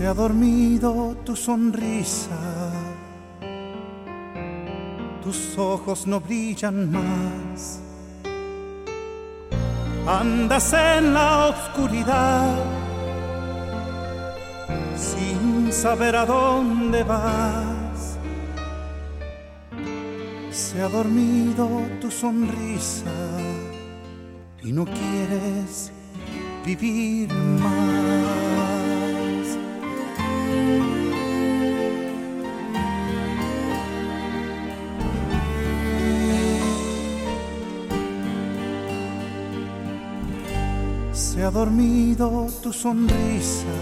Se ha dormido tu sonrisa, tus ojos no brillan más. Andas en la oscuridad sin saber a dónde vas. Se ha dormido tu sonrisa y no quieres vivir más. Se ha dormido tu sonrisa.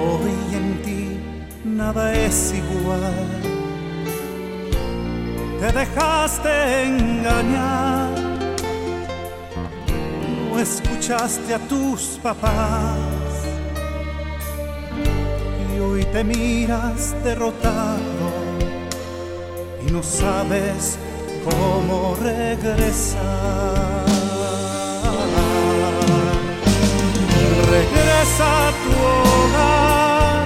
Hoy en ti nada es igual. Te dejaste engañar. No escuchaste a tus papás. Y hoy te miras derrotado y no sabes cómo regresar. Regresa a tu hogar,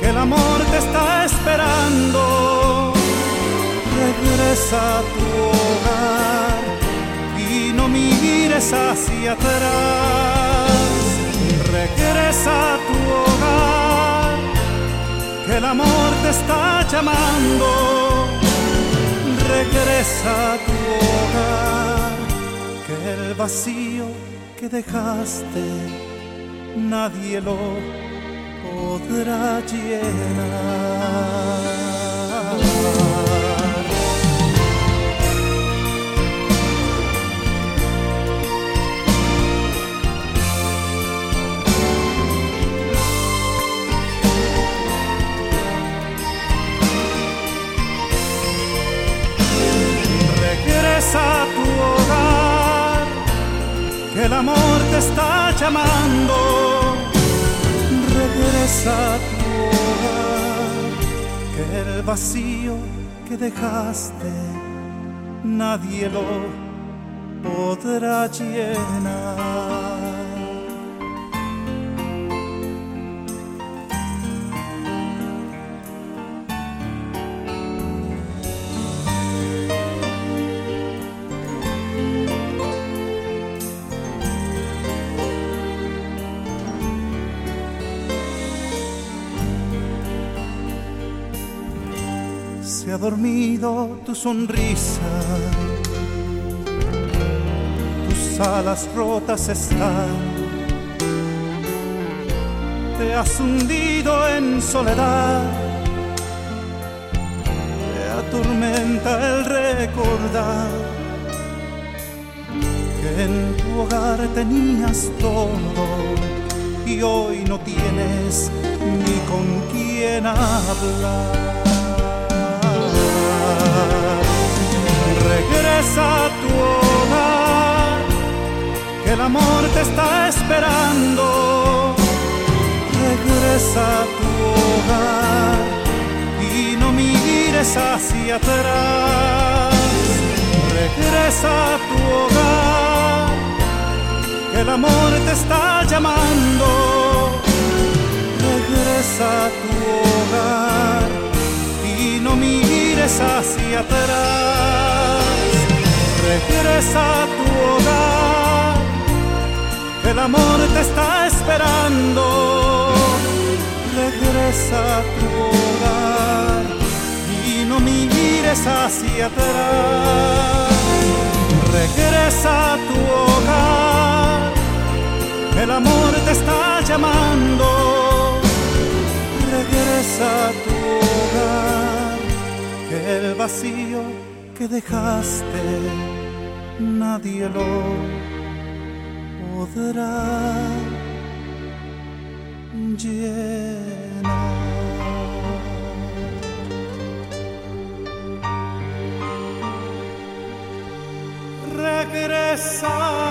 que el amor te está esperando. Regresa a tu hogar y no mires hacia atrás. Regresa a tu hogar, que el amor te está llamando. Regresa a tu hogar, que el vacío que dejaste nadie lo podrá llenar. Regresa el amor te está llamando. Regresa tu hogar, que el vacío que dejaste nadie lo podrá llenar. Se ha dormido tu sonrisa, tus alas rotas están, te has hundido en soledad, te atormenta el recordar que en tu hogar tenías todo y hoy no tienes ni con quién hablar. Regresa a tu hogar, que el amor te está esperando. Regresa a tu hogar y no mires hacia atrás. Regresa a tu hogar, que el amor te está llamando. Regresa a tu hogar y no mires hacia atrás. Regresa a tu hogar, el amor te está esperando. Regresa a tu hogar y no mires hacia atrás. Regresa a tu hogar, el amor te está llamando. Regresa a tu hogar, que el vacío que dejaste nadie lo podrá llenar. Regresa